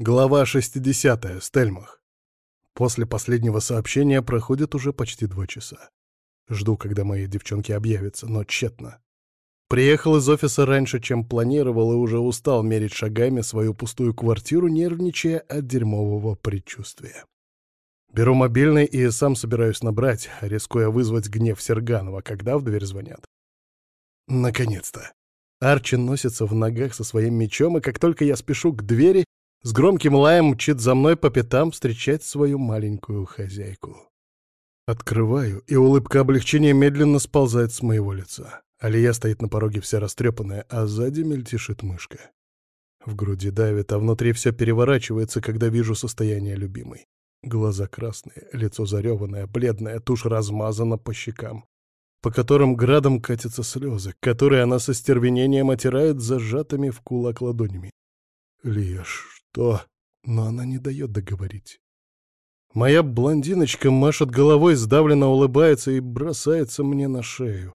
Глава 60. Стельмах. После последнего сообщения проходит уже почти два часа. Жду, когда мои девчонки объявятся, но тщетно. Приехал из офиса раньше, чем планировал, и уже устал мерить шагами свою пустую квартиру, нервничая от дерьмового предчувствия. Беру мобильный и сам собираюсь набрать, рискуя вызвать гнев Серганова, когда в дверь звонят. Наконец-то. Арчи носится в ногах со своим мечом, и как только я спешу к двери, с громким лаем мчит за мной по пятам встречать свою маленькую хозяйку. Открываю, и улыбка облегчения медленно сползает с моего лица. Алия стоит на пороге вся растрепанная, а сзади мельтешит мышка. В груди давит, а внутри все переворачивается, когда вижу состояние любимой. Глаза красные, лицо зареванное, бледное, тушь размазана по щекам, по которым градом катятся слезы, которые она со стервенением отирает зажатыми в кулак ладонями. «Лия, что?» Но она не дает договорить. Моя блондиночка машет головой, сдавленно улыбается и бросается мне на шею.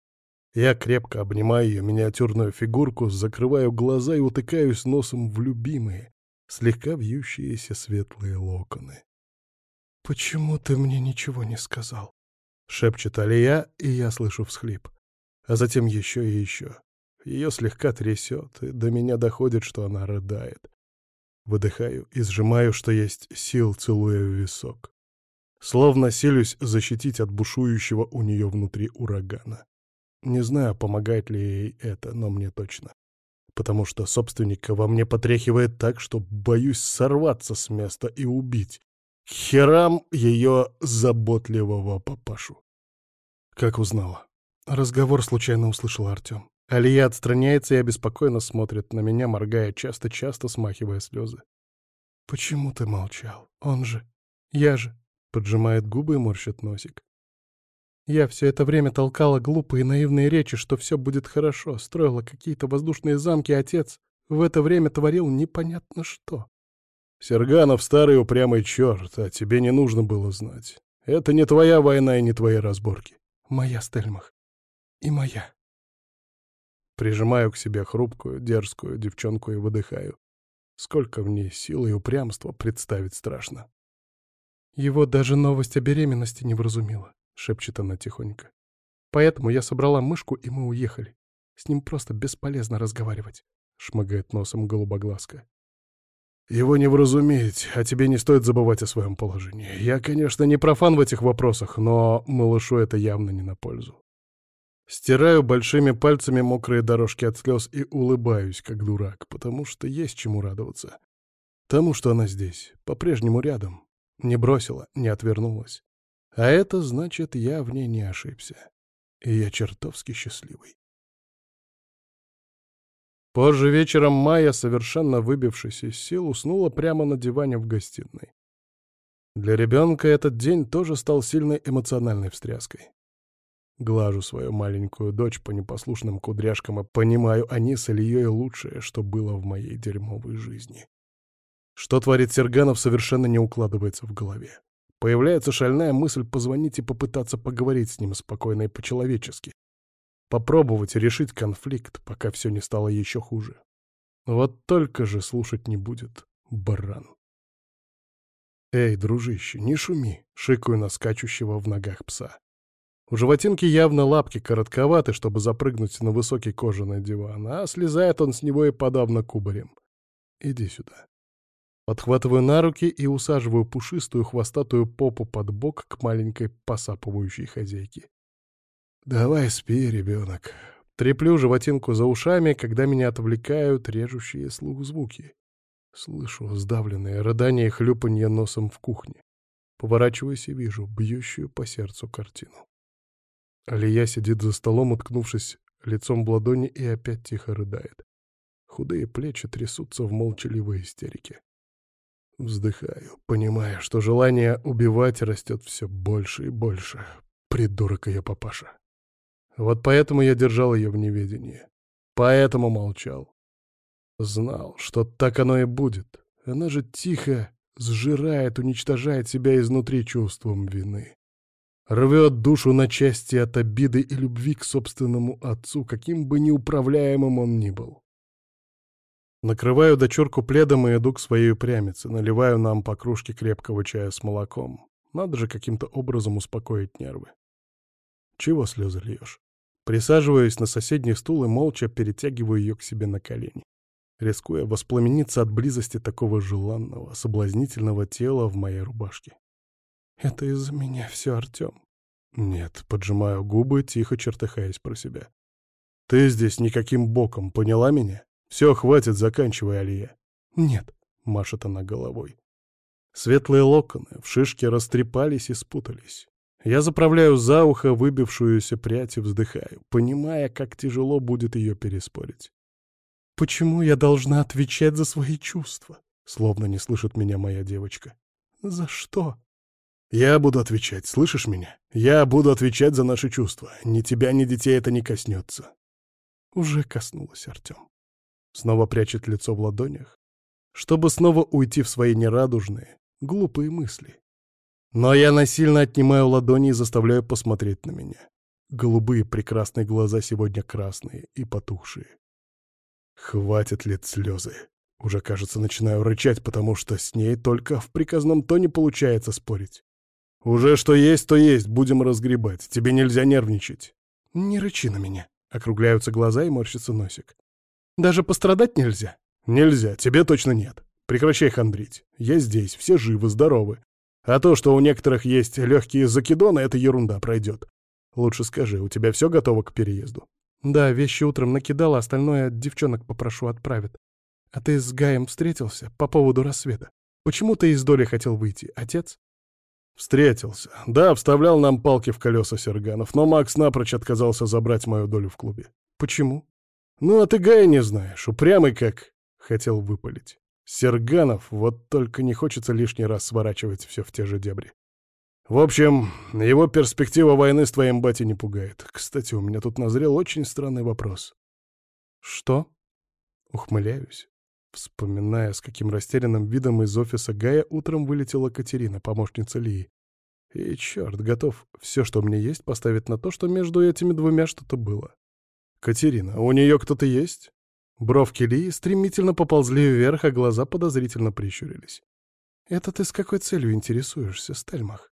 Я крепко обнимаю ее миниатюрную фигурку, закрываю глаза и утыкаюсь носом в любимые, слегка вьющиеся светлые локоны. «Почему ты мне ничего не сказал?» — шепчет Алия, и я слышу всхлип. А затем еще и еще. Ее слегка трясет, и до меня доходит, что она рыдает. Выдыхаю и сжимаю, что есть сил, целуя в висок. Словно силюсь защитить от бушующего у нее внутри урагана. Не знаю, помогает ли ей это, но мне точно. Потому что собственника во мне потряхивает так, что боюсь сорваться с места и убить. Херам ее заботливого папашу. Как узнала? Разговор случайно услышал Артем. Алия отстраняется и обеспокоенно смотрит на меня, моргая часто-часто, смахивая слезы. «Почему ты молчал? Он же... Я же...» — поджимает губы и морщит носик. Я все это время толкала глупые наивные речи, что все будет хорошо, строила какие-то воздушные замки, а отец в это время творил непонятно что. «Серганов старый упрямый черт, а тебе не нужно было знать. Это не твоя война и не твои разборки. Моя, Стельмах. И моя». Прижимаю к себе хрупкую, дерзкую девчонку и выдыхаю. Сколько в ней силы и упрямства представить страшно. Его даже новость о беременности не вразумила, шепчет она тихонько. Поэтому я собрала мышку, и мы уехали. С ним просто бесполезно разговаривать, шмыгает носом голубоглазка. Его не вразуметь, а тебе не стоит забывать о своем положении. Я, конечно, не профан в этих вопросах, но малышу это явно не на пользу. Стираю большими пальцами мокрые дорожки от слез и улыбаюсь, как дурак, потому что есть чему радоваться. Тому, что она здесь, по-прежнему рядом. Не бросила, не отвернулась. А это значит, я в ней не ошибся. И я чертовски счастливый. Позже вечером Майя, совершенно выбившись из сил, уснула прямо на диване в гостиной. Для ребенка этот день тоже стал сильной эмоциональной встряской. Глажу свою маленькую дочь по непослушным кудряшкам и понимаю, они с Ильей лучшее, что было в моей дерьмовой жизни. Что творит Серганов, совершенно не укладывается в голове. Появляется шальная мысль позвонить и попытаться поговорить с ним спокойно и по-человечески. Попробовать решить конфликт, пока все не стало еще хуже. Вот только же слушать не будет, баран. «Эй, дружище, не шуми!» — шикаю на скачущего в ногах пса. У животинки явно лапки коротковаты, чтобы запрыгнуть на высокий кожаный диван, а слезает он с него и подавно кубарем. Иди сюда. Подхватываю на руки и усаживаю пушистую хвостатую попу под бок к маленькой посапывающей хозяйке. «Давай спи, ребенок». Треплю животинку за ушами, когда меня отвлекают режущие слух звуки. Слышу сдавленное рыдание и хлюпанье носом в кухне. Поворачиваюсь и вижу бьющую по сердцу картину. Алия сидит за столом, уткнувшись лицом в ладони и опять тихо рыдает. Худые плечи трясутся в молчаливой истерике. Вздыхаю, понимая, что желание убивать растет все больше и больше. Придурок ее папаша. Вот поэтому я держал ее в неведении. Поэтому молчал. Знал, что так оно и будет. Она же тихо сжирает, уничтожает себя изнутри чувством вины. Рвет душу на части от обиды и любви к собственному отцу, каким бы неуправляемым он ни был. Накрываю дочурку пледом и иду к своей прямице, наливаю нам по кружке крепкого чая с молоком. Надо же каким-то образом успокоить нервы. Чего слезы льешь? Присаживаюсь на соседний стул и молча перетягиваю ее к себе на колени, рискуя воспламениться от близости такого желанного, соблазнительного тела в моей рубашке. «Это из-за меня все, Артем». «Нет», — поджимаю губы, тихо чертыхаясь про себя. «Ты здесь никаким боком, поняла меня? Все, хватит, заканчивай, Алия». «Нет», — машет она головой. Светлые локоны в шишке растрепались и спутались. Я заправляю за ухо выбившуюся прядь и вздыхаю, понимая, как тяжело будет ее переспорить. «Почему я должна отвечать за свои чувства?» Словно не слышит меня моя девочка. «За что?» «Я буду отвечать, слышишь меня? Я буду отвечать за наши чувства. Ни тебя, ни детей это не коснется». Уже коснулась Артем. Снова прячет лицо в ладонях, чтобы снова уйти в свои нерадужные, глупые мысли. Но я насильно отнимаю ладони и заставляю посмотреть на меня. Голубые прекрасные глаза сегодня красные и потухшие. Хватит лет слезы. Уже, кажется, начинаю рычать, потому что с ней только в приказном тоне получается спорить. Уже что есть, то есть, будем разгребать. Тебе нельзя нервничать. Не рычи на меня. Округляются глаза и морщится носик. Даже пострадать нельзя? Нельзя, тебе точно нет. Прекращай хандрить. Я здесь, все живы, здоровы. А то, что у некоторых есть легкие закидоны, это ерунда, пройдет. Лучше скажи, у тебя все готово к переезду? Да, вещи утром накидала, остальное девчонок попрошу отправят. А ты с Гаем встретился по поводу рассвета? Почему ты из доли хотел выйти, отец? Встретился. Да, вставлял нам палки в колеса Серганов, но Макс напрочь отказался забрать мою долю в клубе. Почему? Ну, а ты Гая не знаешь, упрямый как... Хотел выпалить. Серганов, вот только не хочется лишний раз сворачивать все в те же дебри. В общем, его перспектива войны с твоим батей не пугает. Кстати, у меня тут назрел очень странный вопрос. Что? Ухмыляюсь, вспоминая, с каким растерянным видом из офиса Гая утром вылетела Катерина, помощница Лии. И черт, готов все, что у меня есть, поставить на то, что между этими двумя что-то было. Катерина, у нее кто-то есть? Бровки Ли стремительно поползли вверх, а глаза подозрительно прищурились. «Это ты с какой целью интересуешься, Стельмах?»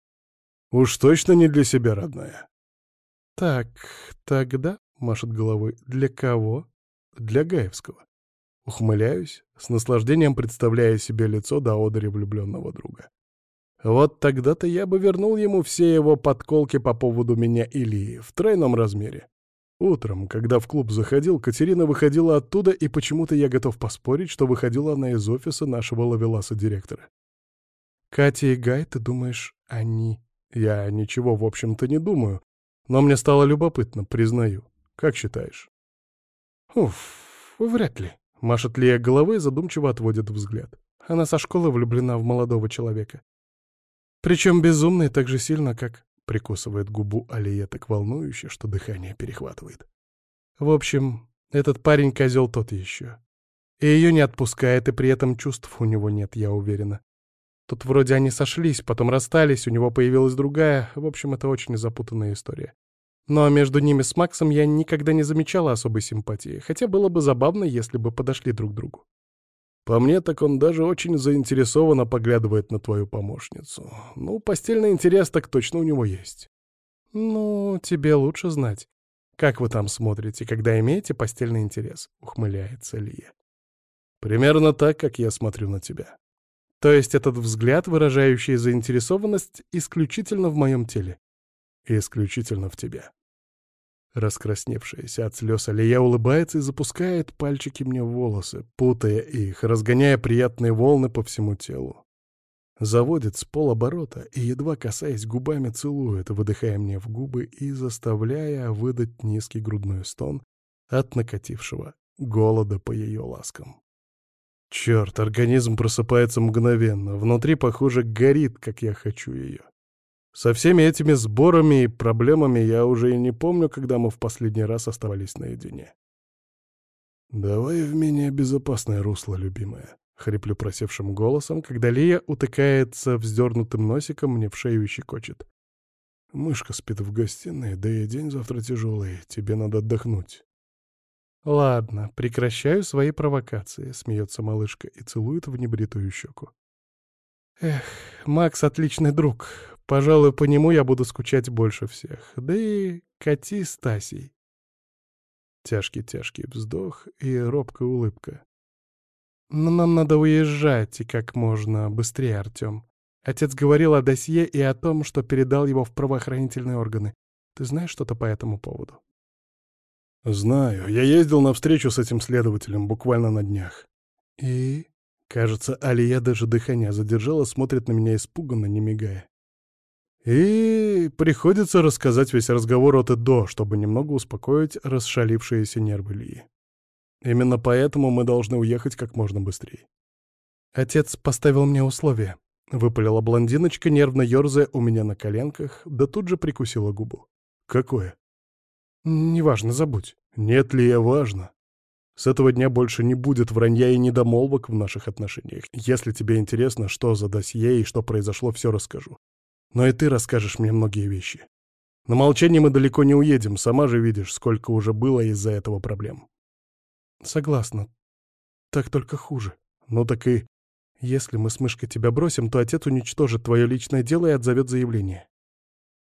«Уж точно не для себя, родная». «Так, тогда», — машет головой, — «для кого?» «Для Гаевского». Ухмыляюсь, с наслаждением представляя себе лицо до одери влюбленного друга. Вот тогда-то я бы вернул ему все его подколки по поводу меня и Лии в тройном размере. Утром, когда в клуб заходил, Катерина выходила оттуда, и почему-то я готов поспорить, что выходила она из офиса нашего ловеласа-директора. «Катя и Гай, ты думаешь, они...» «Я ничего, в общем-то, не думаю, но мне стало любопытно, признаю. Как считаешь?» «Уф, вряд ли», — машет Лия головой и задумчиво отводит взгляд. Она со школы влюблена в молодого человека. Причем безумный так же сильно, как Прикусывает губу Алия так волнующе, что дыхание перехватывает. В общем, этот парень козел тот еще. И ее не отпускает, и при этом чувств у него нет, я уверена. Тут вроде они сошлись, потом расстались, у него появилась другая. В общем, это очень запутанная история. Но между ними с Максом я никогда не замечала особой симпатии, хотя было бы забавно, если бы подошли друг к другу. По мне, так он даже очень заинтересованно поглядывает на твою помощницу. Ну, постельный интерес так точно у него есть. Ну, тебе лучше знать. Как вы там смотрите, когда имеете постельный интерес? Ухмыляется Лия. Примерно так, как я смотрю на тебя. То есть этот взгляд, выражающий заинтересованность, исключительно в моем теле. исключительно в тебе. Раскрасневшаяся от слез Алия улыбается и запускает пальчики мне в волосы, путая их, разгоняя приятные волны по всему телу. Заводит с полоборота и, едва касаясь губами, целует, выдыхая мне в губы и заставляя выдать низкий грудной стон от накатившего голода по ее ласкам. Черт, организм просыпается мгновенно, внутри, похоже, горит, как я хочу ее. Со всеми этими сборами и проблемами я уже и не помню, когда мы в последний раз оставались наедине. «Давай в менее безопасное русло, любимая», — хриплю просевшим голосом, когда Лия утыкается вздернутым носиком мне в шею и щекочет. «Мышка спит в гостиной, да и день завтра тяжелый, тебе надо отдохнуть». «Ладно, прекращаю свои провокации», — смеется малышка и целует в небритую щеку. «Эх, Макс отличный друг. Пожалуй, по нему я буду скучать больше всех. Да и коти Стасей». Тяжкий-тяжкий вздох и робкая улыбка. «Но нам надо уезжать, и как можно быстрее, Артем. Отец говорил о досье и о том, что передал его в правоохранительные органы. Ты знаешь что-то по этому поводу?» «Знаю. Я ездил на встречу с этим следователем буквально на днях». «И?» Кажется, Алия даже дыхание задержала, смотрит на меня испуганно, не мигая. И приходится рассказать весь разговор от и до, чтобы немного успокоить расшалившиеся нервы Лии. Именно поэтому мы должны уехать как можно быстрее. Отец поставил мне условия. Выпалила блондиночка, нервно ерзая у меня на коленках, да тут же прикусила губу. «Какое?» «Неважно, забудь». «Нет ли я важно?» С этого дня больше не будет вранья и недомолвок в наших отношениях. Если тебе интересно, что за досье и что произошло, все расскажу. Но и ты расскажешь мне многие вещи. На молчание мы далеко не уедем, сама же видишь, сколько уже было из-за этого проблем. Согласна. Так только хуже. Ну так и... Если мы с мышкой тебя бросим, то отец уничтожит твое личное дело и отзовет заявление.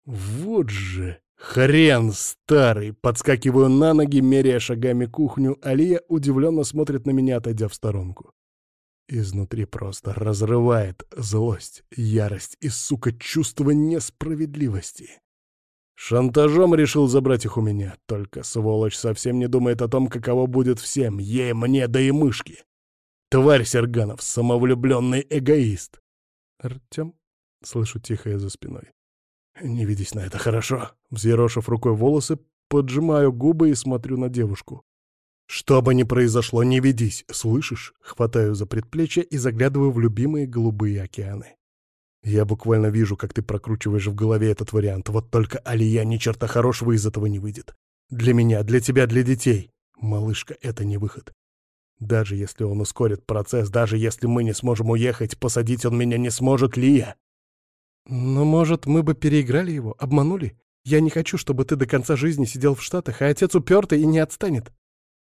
Вот же... «Хрен старый!» Подскакиваю на ноги, меряя шагами кухню. Алия удивленно смотрит на меня, отойдя в сторонку. Изнутри просто разрывает злость, ярость и, сука, чувство несправедливости. Шантажом решил забрать их у меня, только сволочь совсем не думает о том, каково будет всем, ей, мне, да и мышки. Тварь Серганов, самовлюбленный эгоист. «Артем?» — слышу тихое за спиной. «Не ведись на это, хорошо?» Взъерошив рукой волосы, поджимаю губы и смотрю на девушку. «Что бы ни произошло, не ведись, слышишь?» Хватаю за предплечье и заглядываю в любимые голубые океаны. Я буквально вижу, как ты прокручиваешь в голове этот вариант. Вот только Алия ни черта хорошего из этого не выйдет. Для меня, для тебя, для детей. Малышка, это не выход. Даже если он ускорит процесс, даже если мы не сможем уехать, посадить он меня не сможет, Лия. «Но, может, мы бы переиграли его, обманули? Я не хочу, чтобы ты до конца жизни сидел в Штатах, а отец упертый и не отстанет».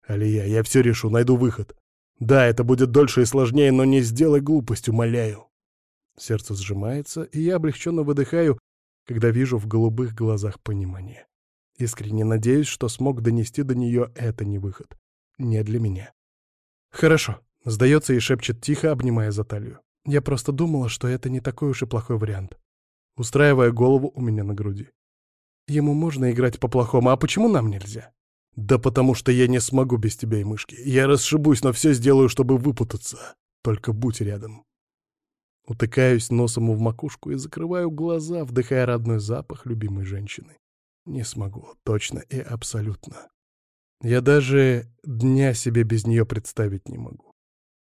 «Алия, я все решу, найду выход. Да, это будет дольше и сложнее, но не сделай глупость, умоляю». Сердце сжимается, и я облегченно выдыхаю, когда вижу в голубых глазах понимание. Искренне надеюсь, что смог донести до нее это не выход. Не для меня. «Хорошо», — сдается и шепчет тихо, обнимая за талию. «Я просто думала, что это не такой уж и плохой вариант устраивая голову у меня на груди. Ему можно играть по-плохому, а почему нам нельзя? Да потому что я не смогу без тебя и мышки. Я расшибусь, но все сделаю, чтобы выпутаться. Только будь рядом. Утыкаюсь носом в макушку и закрываю глаза, вдыхая родной запах любимой женщины. Не смогу, точно и абсолютно. Я даже дня себе без нее представить не могу.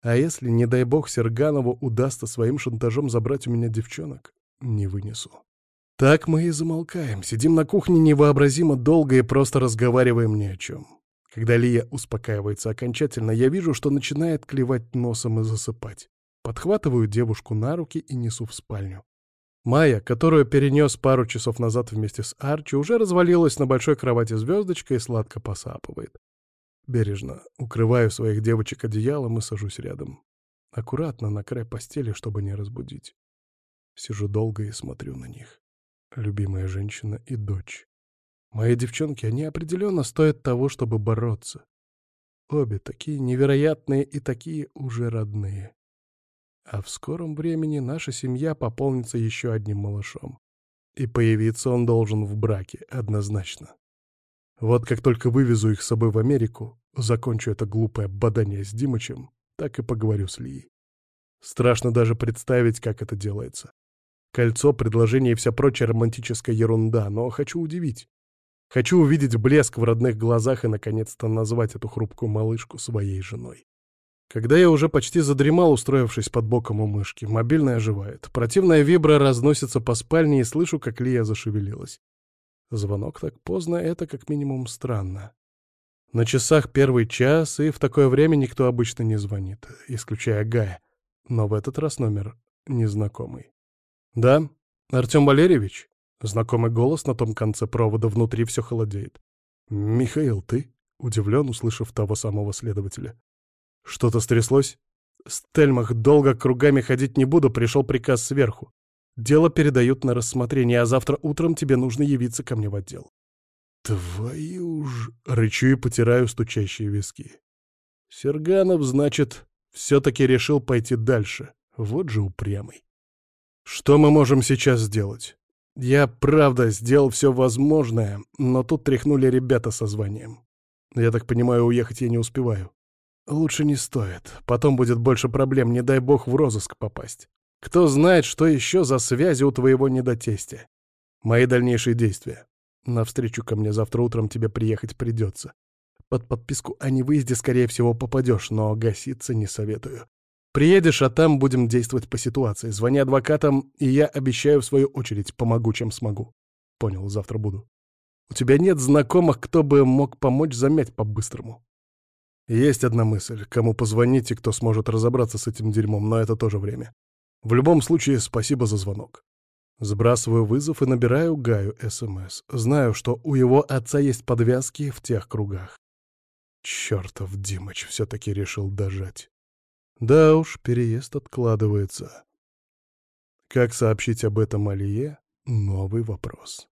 А если, не дай бог, Серганову удастся своим шантажом забрать у меня девчонок? не вынесу. Так мы и замолкаем, сидим на кухне невообразимо долго и просто разговариваем ни о чем. Когда Лия успокаивается окончательно, я вижу, что начинает клевать носом и засыпать. Подхватываю девушку на руки и несу в спальню. Майя, которую перенес пару часов назад вместе с Арчи, уже развалилась на большой кровати звездочкой и сладко посапывает. Бережно укрываю своих девочек одеялом и сажусь рядом. Аккуратно на край постели, чтобы не разбудить. Сижу долго и смотрю на них. Любимая женщина и дочь. Мои девчонки, они определенно стоят того, чтобы бороться. Обе такие невероятные и такие уже родные. А в скором времени наша семья пополнится еще одним малышом. И появиться он должен в браке, однозначно. Вот как только вывезу их с собой в Америку, закончу это глупое бадание с Димычем, так и поговорю с Лией. Страшно даже представить, как это делается. Кольцо, предложение и вся прочая романтическая ерунда, но хочу удивить. Хочу увидеть блеск в родных глазах и, наконец-то, назвать эту хрупкую малышку своей женой. Когда я уже почти задремал, устроившись под боком у мышки, мобильная оживает. Противная вибра разносится по спальне и слышу, как Лия зашевелилась. Звонок так поздно — это как минимум странно. На часах первый час, и в такое время никто обычно не звонит, исключая Гая. Но в этот раз номер незнакомый. «Да, Артем Валерьевич?» Знакомый голос на том конце провода внутри все холодеет. «Михаил, ты?» Удивлен, услышав того самого следователя. Что-то стряслось? Стельмах, долго кругами ходить не буду, пришел приказ сверху. Дело передают на рассмотрение, а завтра утром тебе нужно явиться ко мне в отдел. Твою ж... Рычу и потираю стучащие виски. Серганов, значит, все-таки решил пойти дальше. Вот же упрямый. Что мы можем сейчас сделать? Я, правда, сделал все возможное, но тут тряхнули ребята со званием. Я так понимаю, уехать я не успеваю. Лучше не стоит. Потом будет больше проблем, не дай бог в розыск попасть. Кто знает, что еще за связи у твоего недотестя. Мои дальнейшие действия. Навстречу ко мне завтра утром тебе приехать придется. Под подписку о невыезде, скорее всего, попадешь, но гаситься не советую. Приедешь, а там будем действовать по ситуации. Звони адвокатам, и я обещаю, в свою очередь, помогу, чем смогу. Понял, завтра буду. У тебя нет знакомых, кто бы мог помочь замять по-быстрому? Есть одна мысль, кому позвонить и кто сможет разобраться с этим дерьмом, но это тоже время. В любом случае, спасибо за звонок. Сбрасываю вызов и набираю Гаю СМС. Знаю, что у его отца есть подвязки в тех кругах. Чёртов Димыч все-таки решил дожать. Да уж, переезд откладывается. Как сообщить об этом Алие — новый вопрос.